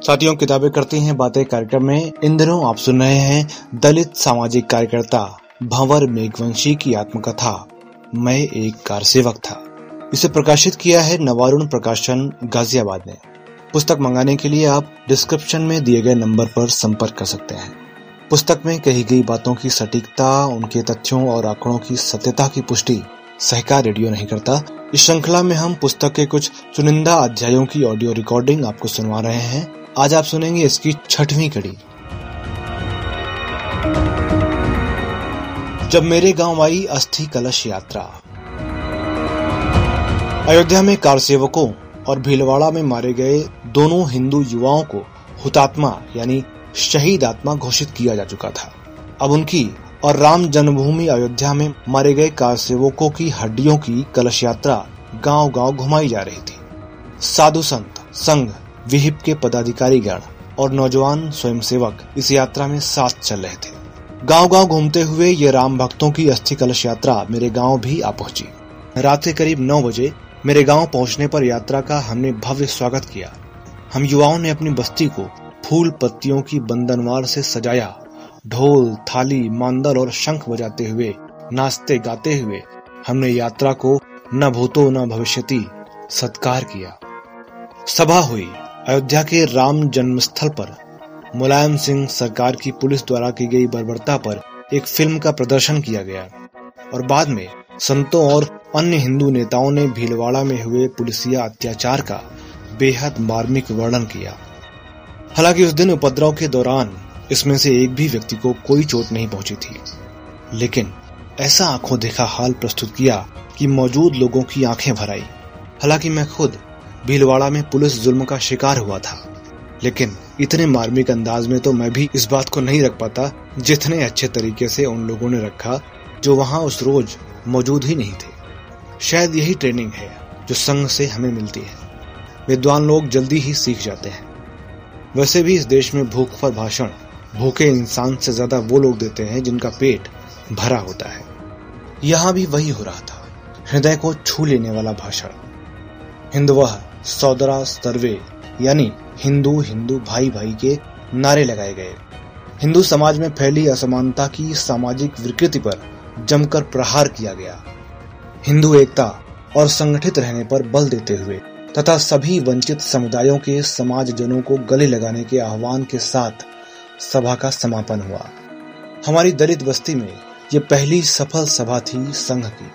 साथियों, किताबें करती हैं, बातें कार्यक्रम में। इन दिनों आप सुन रहे हैं दलित सामाजिक कार्यकर्ता भंवर मेघवंशी की आत्मकथा। मैं एक कार सेवक था। इसे प्रकाशित किया है नवारुण प्रकाशन गाजियाबाद ने। पुस्तक मंगाने के लिए आप डिस्क्रिप्शन में दिए गए नंबर पर संपर्क कर सकते हैं। पुस्तक में कही गई बातों की सटीकता, उनके तथ्यों और आंकड़ों की सत्यता की पुष्टि सहकार रेडियो नहीं करता। इस श्रृंखला में हम पुस्तक के कुछ चुनिंदा अध्यायों की ऑडियो रिकॉर्डिंग आपको सुनवा रहे हैं। आज आप सुनेंगे इसकी छठवीं कड़ी। जब मेरे गाँव आई अस्थि कलश यात्रा। अयोध्या में कार सेवकों और भीलवाड़ा में मारे गए दोनों हिंदू युवाओं को हुतात्मा यानी शहीद आत्मा घोषित किया जा चुका था। अब उनकी और राम जन्मभूमि अयोध्या में मारे गए कार सेवकों की हड्डियों की कलश यात्रा गाँव गाँव घुमाई जा रही थी। साधु संत, संघ विहिप के पदाधिकारी गण और नौजवान स्वयंसेवक इस यात्रा में साथ चल रहे थे। गाँव गाँव घूमते हुए ये राम भक्तों की अस्थि कलश यात्रा मेरे गाँव भी आ पहुँची। रात के करीब नौ बजे मेरे गाँव पहुँचने पर यात्रा का हमने भव्य स्वागत किया। हम युवाओं ने अपनी बस्ती को फूल पत्तियों की बंदनवार से सजाया। ढोल, थाली मांदल और शंख बजाते हुए, नाचते गाते हुए हमने यात्रा को न भूतो न भविष्यति सत्कार किया। सभा हुई। अयोध्या के राम जन्मस्थल पर मुलायम सिंह सरकार की पुलिस द्वारा की गई बर्बरता पर एक फ़िल्म का प्रदर्शन किया गया। और बाद में संतों और अन्य हिंदू नेताओं ने भीलवाड़ा में हुए पुलिसिया अत्याचार का बेहद मार्मिक वर्णन किया। हालाँकि उस दिन उपद्रव के दौरान इसमें से एक भी व्यक्ति को कोई चोट नहीं पहुँची थी। लेकिन ऐसा आँखों देखा हाल प्रस्तुत किया कि मौजूद लोगों की आँखें भर आई। हालाँकि मैं खुद भीलवाड़ा में पुलिस जुल्म का शिकार हुआ था। लेकिन इतने मार्मिक अंदाज में तो मैं भी इस बात को नहीं रख पाता जितने अच्छे तरीके से उन लोगों ने रखा जो वहाँ उस रोज मौजूद ही नहीं थे। शायद यही ट्रेनिंग है जो संघ से हमें मिलती है। विद्वान लोग जल्दी ही सीख जाते हैं। वैसे भी इस देश में भूख पर भाषण, भूखे इंसान से ज़्यादा वो लोग देते हैं जिनका पेट भरा होता है। यहाँ भी वही हो रहा था। हृदय को छू लेने वाला भाषण। हिंदवह सौदरा सर्वे यानी हिंदू हिंदू भाई भाई के नारे लगाए गए। हिंदू समाज में फैली असमानता की सामाजिक विकृति पर जमकर प्रहार किया गया। हिंदू एकता और संगठित रहने पर बल देते हुए, तथा सभी वंचित समुदायों के समाज जनों को गले लगाने के आह्वान के साथ सभा का समापन हुआ। हमारी दलित बस्ती में ये पहली सफल सभा थी संघ की।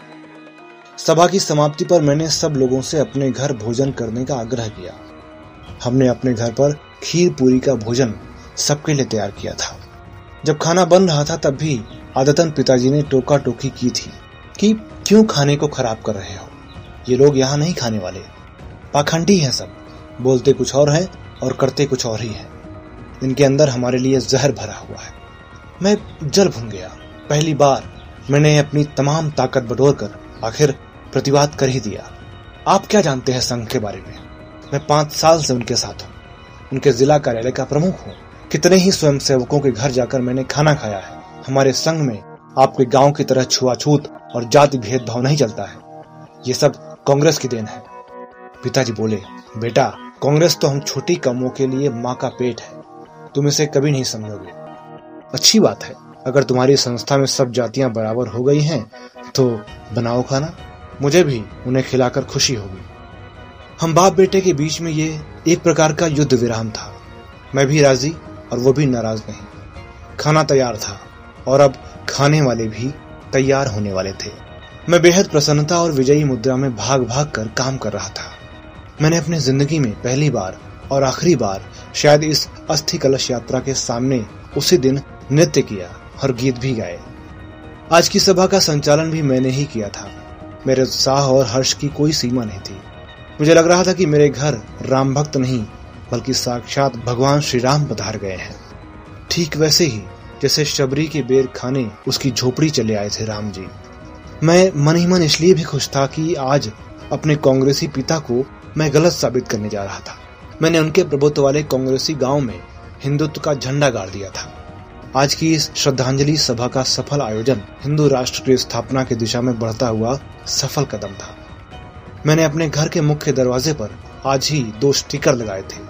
सभा की समाप्ति पर मैंने सब लोगों से अपने घर भोजन करने का आग्रह किया। हमने अपने घर पर खीर पूरी का भोजन सबके लिए तैयार किया था। जब खाना बन रहा था तब भी आदतन पिताजी ने टोका टोकी की थी कि क्यों खाने को खराब कर रहे हो? ये लोग यहाँ नहीं खाने वाले। पाखंडी हैं सब। बोलते कुछ और हैं और करते कुछ और ही हैं। इनके अंदर हमारे लिए जहर भरा हुआ है। मैं जल भून गया। पहली बार मैंने अपनी तमाम ताकत बटोर कर आखिर प्रतिवाद कर ही दिया। आप क्या जानते हैं संघ के बारे में? मैं पाँच साल से उनके साथ हूँ। उनके जिला कार्यालय का प्रमुख हूँ। कितने ही स्वयं सेवकों के घर जाकर मैंने खाना खाया है। हमारे संघ में आपके गाँव की तरह छुआछूत और जाति भेदभाव नहीं चलता है। ये सब कांग्रेस की देन है। पिताजी बोले, बेटा, कांग्रेस तो हम छोटी कमों के लिए माँ का पेट है। तुम इसे कभी नहीं समझोगे। अच्छी बात है। अगर तुम्हारी संस्था में सब जातियाँ बराबर हो गई हैं तो बनाओ खाना। मुझे भी उन्हें खिलाकर खुशी होगी। हम बाप बेटे के बीच में ये एक प्रकार का युद्ध विराम था। मैं भी राज़ी और वो भी नाराज़ नहीं। खाना तैयार था और अब खाने वाले भी तैयार होने वाले थे। मैं बेहद प्रसन्नता और विजयी मुद्रा में भाग भाग कर काम कर रहा था। मैंने अपने ज़िंदगी में पहली बार और आखिरी बार शायद इस अस्थि कलश यात्रा के सामने उसी दिन नृत्य किया। और गीत भी गाए। आज की सभा का संचालन भी मैंने ही किया था। मेरे उत्साह और हर्ष की कोई सीमा नहीं थी। मुझे लग रहा था कि मेरे घर राम भक्त नहीं, बल्कि साक्षात भगवान श्री राम पधार गए हैं। ठीक वैसे ही, जैसे शबरी के बेर खाने उसकी झोपड़ी चले आए थे राम जी। मैं मन ही मन इसलिए भी खुश था कि आज अपने कांग्रेसी पिता को मैं गलत साबित करने जा रहा था। मैंने उनके प्रभुत्व वाले कांग्रेसी गाँव में हिंदुत्व का झंडा गाड़ दिया था। आज की इस श्रद्धांजलि सभा का सफल आयोजन हिंदू राष्ट्र की स्थापना की दिशा में बढ़ता हुआ सफल कदम था। मैंने अपने घर के मुख्य दरवाजे पर आज ही दो स्टिकर लगाए थे।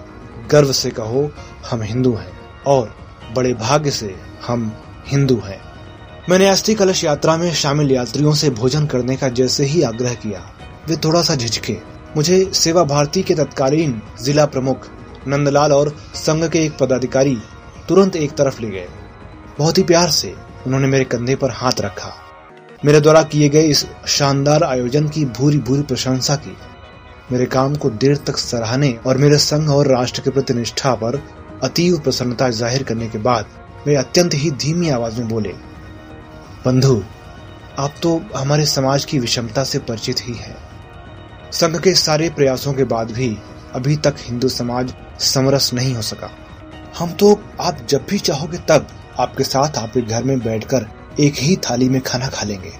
गर्व से कहो, हम हिंदू हैं और बड़े भाग्य से हम हिंदू हैं। मैंने अस्थि कलश यात्रा में शामिल यात्रियों से भोजन करने का जैसे ही आग्रह किया, वे थोड़ा सा झिझके। मुझे सेवा भारती के तत्कालीन जिला प्रमुख नंदलाल और संघ के एक पदाधिकारी तुरंत एक तरफ़ ले गए। बहुत ही प्यार से उन्होंने मेरे कंधे पर हाथ रखा। मेरे द्वारा किए गए इस शानदार आयोजन की भूरी भूरी प्रशंसा की। मेरे काम को देर तक सराहने और मेरे संघ और राष्ट्र के प्रति निष्ठा पर अतीव प्रसन्नता ज़ाहिर करने के बाद वे अत्यंत ही धीमी आवाज़ में बोले, बंधु, आप तो हमारे समाज की विषमता से परिचित ही हैं। संघ के सारे प्रयासों के बाद भी अभी तक हिंदू समाज समरस नहीं हो सका। हम तो आप जब भी चाहोगे तब आपके साथ आपके घर में बैठकर एक ही थाली में खाना खा लेंगे।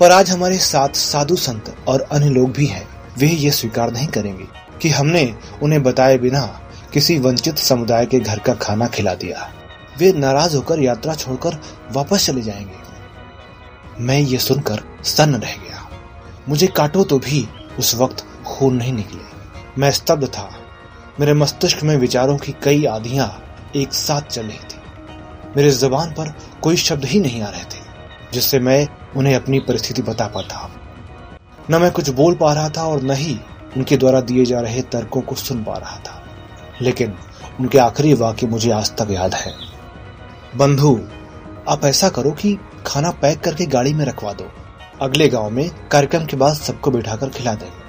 पर आज हमारे साथ साधु संत और अन्य लोग भी हैं। वे ये स्वीकार नहीं करेंगे कि हमने उन्हें बताए बिना किसी वंचित समुदाय के घर का खाना खिला दिया। वे नाराज़ होकर यात्रा छोड़कर वापस चले जाएँगे। मैं ये सुनकर सन्न रह गया। मुझे काटो तो भी उस वक्त खून नहीं निकले। मैं स्तब्ध था। मेरे मस्तिष्क में विचारों की कई आधियाँ एक साथ चल रही थी। मेरे जबान पर कोई शब्द ही नहीं आ रहे थे, जिससे मैं उन्हें अपनी परिस्थिति बता पाता। न मैं कुछ बोल पा रहा था और न ही उनके द्वारा दिए जा रहे तर्कों को सुन पा रहा था। लेकिन उनके आखिरी वाक्य मुझे आज तक याद है। बंधु, आप ऐसा करो कि खाना पैक करके गाड़ी में रखवा दो। अगले गाँव में कार्यक्रम के बाद सबको बिठाकर खिला देंगे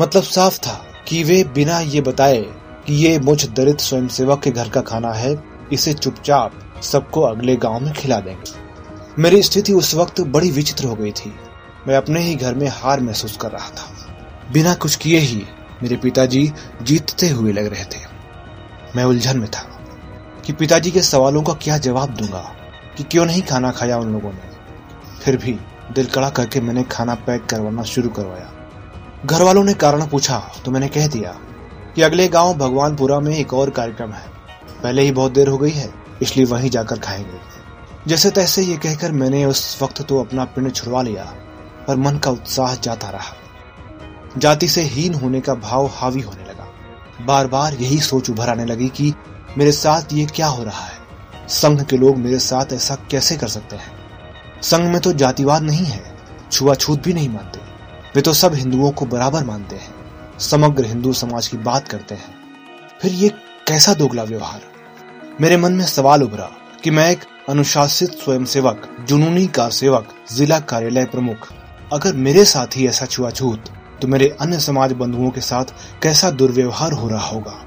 मतलब साफ़ था कि वे बिना ये बताए कि ये मुझ दरिद्र स्वयंसेवक के घर का खाना है, इसे चुपचाप सबको अगले गाँव में खिला देंगे। मेरी स्थिति उस वक्त बड़ी विचित्र हो गई थी। मैं अपने ही घर में हार महसूस कर रहा था। बिना कुछ किए ही मेरे पिताजी जीतते हुए लग रहे थे। मैं उलझन में था कि पिताजी के सवालों का क्या जवाब दूँगा, कि क्यों नहीं खाना खाया उन लोगों ने। फिर भी दिल कड़ा करके मैंने खाना पैक करवाना शुरू करवाया। घर वालों ने कारण पूछा तो मैंने कह दिया कि अगले गाँव भगवानपुरा में एक और कार्यक्रम है। पहले ही बहुत देर हो गई है। इसलिए वहीं जाकर खाएँगे जैसे तैसे ये कहकर मैंने उस वक्त तो अपना पिंड छुड़वा लिया, पर मन का उत्साह जाता रहा। जाति से हीन होने का भाव हावी होने लगा। बार बार यही सोच उभर आने लगी कि मेरे साथ ये क्या हो रहा है? संघ के लोग मेरे साथ ऐसा कैसे कर सकते हैं? संघ में तो जातिवाद नहीं है, छुआछूत भी नहीं मानते। वे तो सब हिंदुओं को बराबर मानते हैं, समग्र हिंदू समाज की बात करते हैं। फिर ये कैसा दोगला व्यवहार? मेरे मन में सवाल उभरा कि मैं एक अनुशासित स्वयंसेवक, जुनूनी कार सेवक, जिला कार्यालय प्रमुख। अगर मेरे साथ ही ऐसा छुआछूत तो मेरे अन्य समाज बंधुओं के साथ कैसा दुर्व्यवहार हो रहा होगा?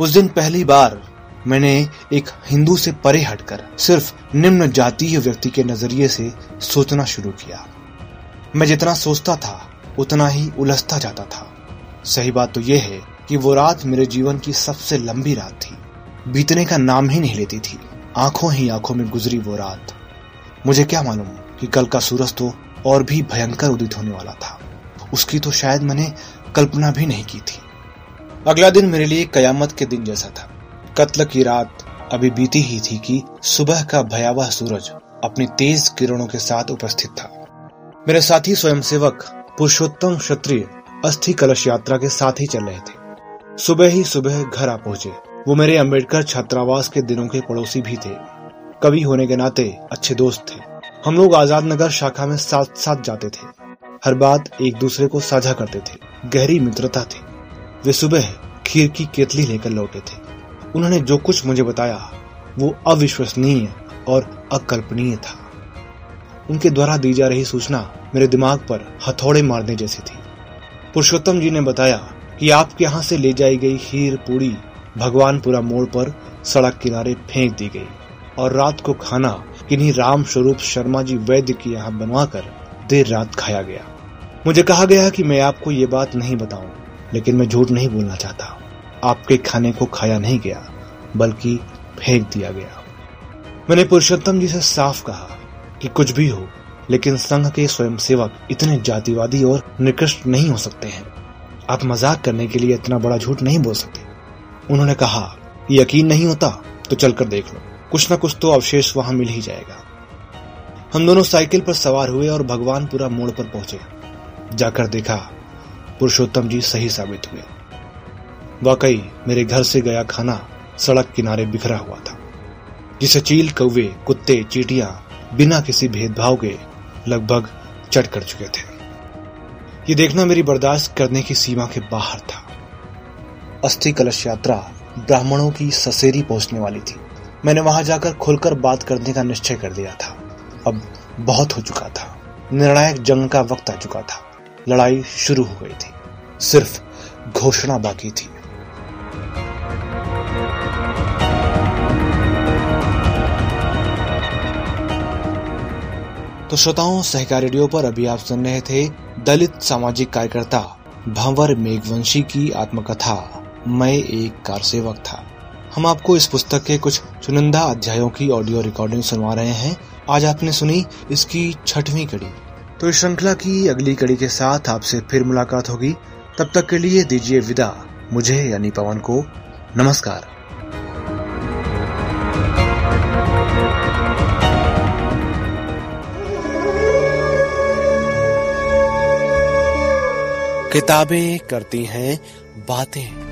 उस दिन पहली बार मैंने एक हिंदू से परे हटकर सिर्फ़ निम्न जातीय व्यक्ति के नज़रिए से सोचना शुरू किया। मैं जितना सोचता था, उतना ही उलझता जाता था। सही बात तो यह है कि वो रात मेरे जीवन की सबसे लंबी रात थी। बीतने का नाम ही नहीं लेती थी। आँखों ही आँखों में गुजरी वो रात। मुझे क्या मालूम कि कल का सूरज तो और भी भयंकर उदित होने वाला था। उसकी तो शायद मैंने कल्पना भी नहीं की थी। अगला दिन मेरे लिए कयामत के दिन जैसा था। कत्ल की रात अभी बीती ही थी कि सुबह का भयावह सूरज अपनी तेज किरणों के साथ उपस्थित था। मेरे साथी स्वयंसेवक पुरुषोत्तम क्षत्रिय अस्थि कलश यात्रा के साथ ही चल रहे थे। सुबह ही सुबह घर आ पहुँचे। वो मेरे अंबेडकर छात्रावास के दिनों के पड़ोसी भी थे। कवि होने के नाते अच्छे दोस्त थे। हम लोग आज़ाद नगर शाखा में साथ साथ जाते थे। हर बात एक दूसरे को साझा करते थे। गहरी मित्रता थी। वे सुबह खीर की केतली लेकर लौटे थे। उन्होंने जो कुछ मुझे बताया, वो अविश्वसनीय और अकल्पनीय था। उनके द्वारा दी जा रही सूचना मेरे दिमाग पर हथौड़े मारने जैसी थी। पुरुषोत्तम जी ने बताया कि आपके यहाँ से ले जाई गई खीर पूड़ी भगवानपुरा मोड़ पर सड़क किनारे फेंक दी गई और रात को खाना किन्हीं राम स्वरूप शर्मा जी वैद्य के यहाँ बनवाकर देर रात खाया गया। मुझे कहा गया कि मैं आपको ये बात नहीं बताऊँ, लेकिन मैं झूठ नहीं बोलना चाहता। आपके खाने को खाया नहीं गया, बल्कि फेंक दिया गया। मैंने पुरुषोत्तम जी से साफ़ कहा कि कुछ भी हो, लेकिन संघ के स्वयंसेवक इतने जातिवादी और निकृष्ट नहीं हो सकते हैं। आप मज़ाक करने के लिए इतना बड़ा झूठ नहीं बोल सकते। उन्होंने कहा यकीन नहीं होता तो चलकर देख लो। कुछ ना कुछ तो अवशेष वहाँ मिल ही जाएगा। हम दोनों साइकिल पर सवार हुए और भगवानपुरा मोड़ पर पहुँचे। जाकर देखा, पुरुषोत्तम जी सही साबित हुए। वाकई, मेरे घर से गया खाना सड़क किनारे बिखरा हुआ था, जिसे चील, कौवे, कुत्ते, चीटियाँ बिना किसी भेदभाव के लगभग चट कर चुके थे। ये देखना मेरी बर्दाश्त करने की सीमा के बाहर था। अस्थि कलश यात्रा ब्राह्मणों की ससेरी पहुँचने वाली थी। मैंने वहाँ जाकर खुलकर बात करने का निश्चय कर दिया था। अब बहुत हो चुका था। निर्णायक जंग का वक्त आ चुका था। लड़ाई शुरू हो गई थी। सिर्फ़ घोषणा बाकी थी। तो श्रोताओं, सहकार रेडियो पर अभी आप सुन रहे थे दलित सामाजिक कार्यकर्ता भंवर मेघवंशी की आत्मकथा। मैं एक कार सेवक था। हम आपको इस पुस्तक के कुछ चुनिंदा अध्यायों की ऑडियो रिकॉर्डिंग सुनवा रहे हैं। आज आपने सुनी इसकी छठवीं कड़ी। तो इस श्रृंखला की अगली कड़ी के साथ आपसे फिर मुलाकात होगी। तब तक के लिए दीजिए विदा। मुझे यानी पवन को नमस्कार। किताबें करती हैं, बातें।